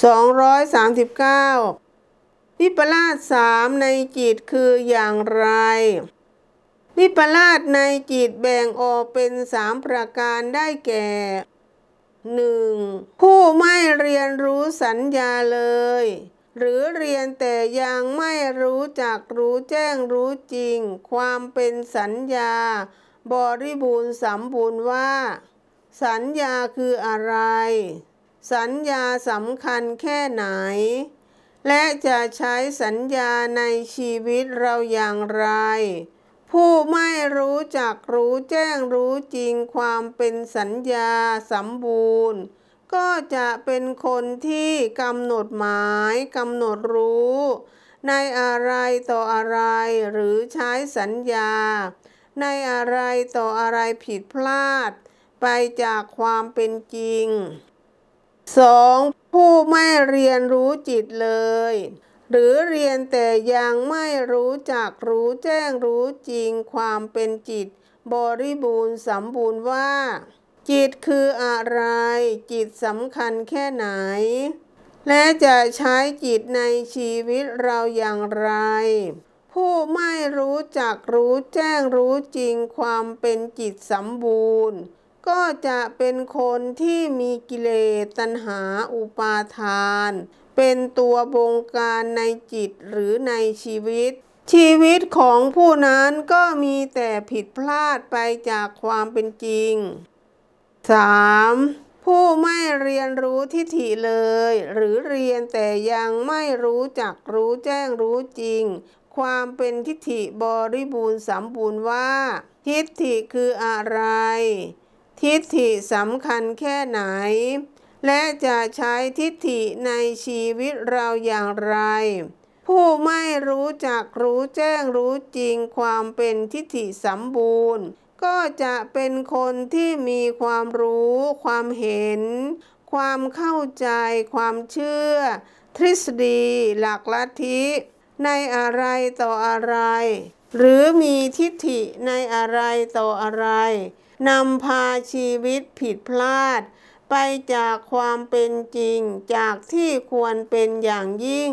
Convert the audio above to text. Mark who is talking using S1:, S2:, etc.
S1: 239 วิปลาสสามในจิตคืออย่างไร วิปลาสในจิตแบ่งออกเป็นสามประการได้แก่ 1. ผู้ไม่เรียนรู้สัญญาเลย หรือเรียนแต่ยังไม่รู้จักรู้แจ้งรู้จริง ความเป็นสัญญา บริบูรณ์สมบูรณ์ว่า สัญญาคืออะไร สัญญาสำคัญแค่ไหน และจะใช้สัญญาในชีวิตเราอย่างไร ผู้ไม่รู้จักรู้แจ้งรู้จริงความเป็นสัญญาสมบูรณ์ ก็จะเป็นคนที่กำหนดหมายกำหนดรู้ ในอะไรต่ออะไรหรือใช้สัญญา ในอะไรต่ออะไรผิดพลาด ไปจากความเป็นจริง 2. ผู้ไม่เรียนรู้จิตเลย หรือเรียนแต่ยังไม่รู้จักรู้แจ้งรู้จริงความเป็นจิต บริบูรณ์สมบูรณ์ว่า จิตคืออะไร จิตสำคัญแค่ไหน และจะใช้จิตในชีวิตเราอย่างไร ผู้ไม่รู้จักรู้แจ้งรู้จริงความเป็นจิตสมบูรณ์ ก็จะเป็นคนที่มีกิเลสตัณหาอุปาทาน เป็นตัวบงการในจิตหรือในชีวิต ชีวิตของผู้นั้นก็มีแต่ผิดพลาดไปจากความเป็นจริง 3. ผู้ไม่เรียนรู้ทิฏฐิเลย หรือเรียนแต่ยังไม่รู้จักรู้แจ้งรู้จริง ความเป็นทิฏฐิบริบูรณ์สมบูรณ์ว่า ทิฏฐิคืออะไร ทิฏฐิสำคัญแค่ไหน และจะใช้ทิฏฐิในชีวิตเราอย่างไร ผู้ไม่รู้จักรู้แจ้งรู้จริงความเป็นทิฏฐิสมบูรณ์ ก็จะเป็นคนที่มีความรู้ ความเห็น ความเข้าใจ ความเชื่อ ทฤษฎี หลักลัทธิในอะไรต่ออะไร หรือมีทิฏฐิในอะไรต่ออะไร นำพาชีวิตผิดพลาด ไปจากความเป็นจริงจากที่ควรเป็นอย่างยิ่ง